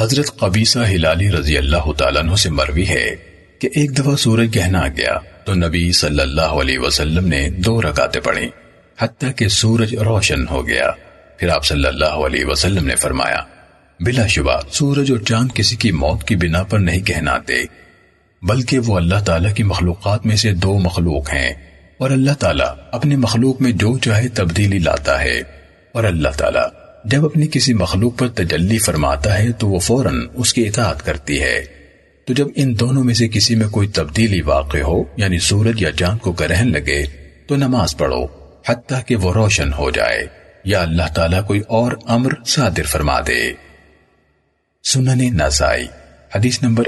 حضرت قبیصہ ہلالی رضی اللہ تعالیٰ عنہ سے مروی ہے کہ ایک دفعہ سورج گہنا گیا تو نبی صلی اللہ علیہ وسلم نے دو رکعتیں پڑھیں حتیٰ کہ سورج روشن ہو گیا۔ پھر آپ صلی اللہ علیہ وسلم نے فرمایا، بلا شبہ، سورج اور چاند کسی کی موت کی بنا پر نہیں کہناتے، بلکہ وہ اللہ تعالیٰ کی مخلوقات میں سے دو مخلوق ہیں اور اللہ تعالیٰ اپنے مخلوق میں جو چاہے تبدیلی لاتا ہے اور اللہ تعالیٰ جب اپنی کسی مخلوق پر تجلی فرماتا ہے تو وہ فوراً اس کی اطاعت کرتی ہے۔ تو جب ان دونوں میں سے کسی میں کوئی تبدیلی واقع ہو یعنی سورج یا چاند کو گرہن لگے، تو نماز پڑھو، حتیٰ کہ وہ روشن ہو جائے۔ یا اللہ تعالیٰ کوئی اور امر صادر فرما دے۔ سنن نسائی، حدیث نمبر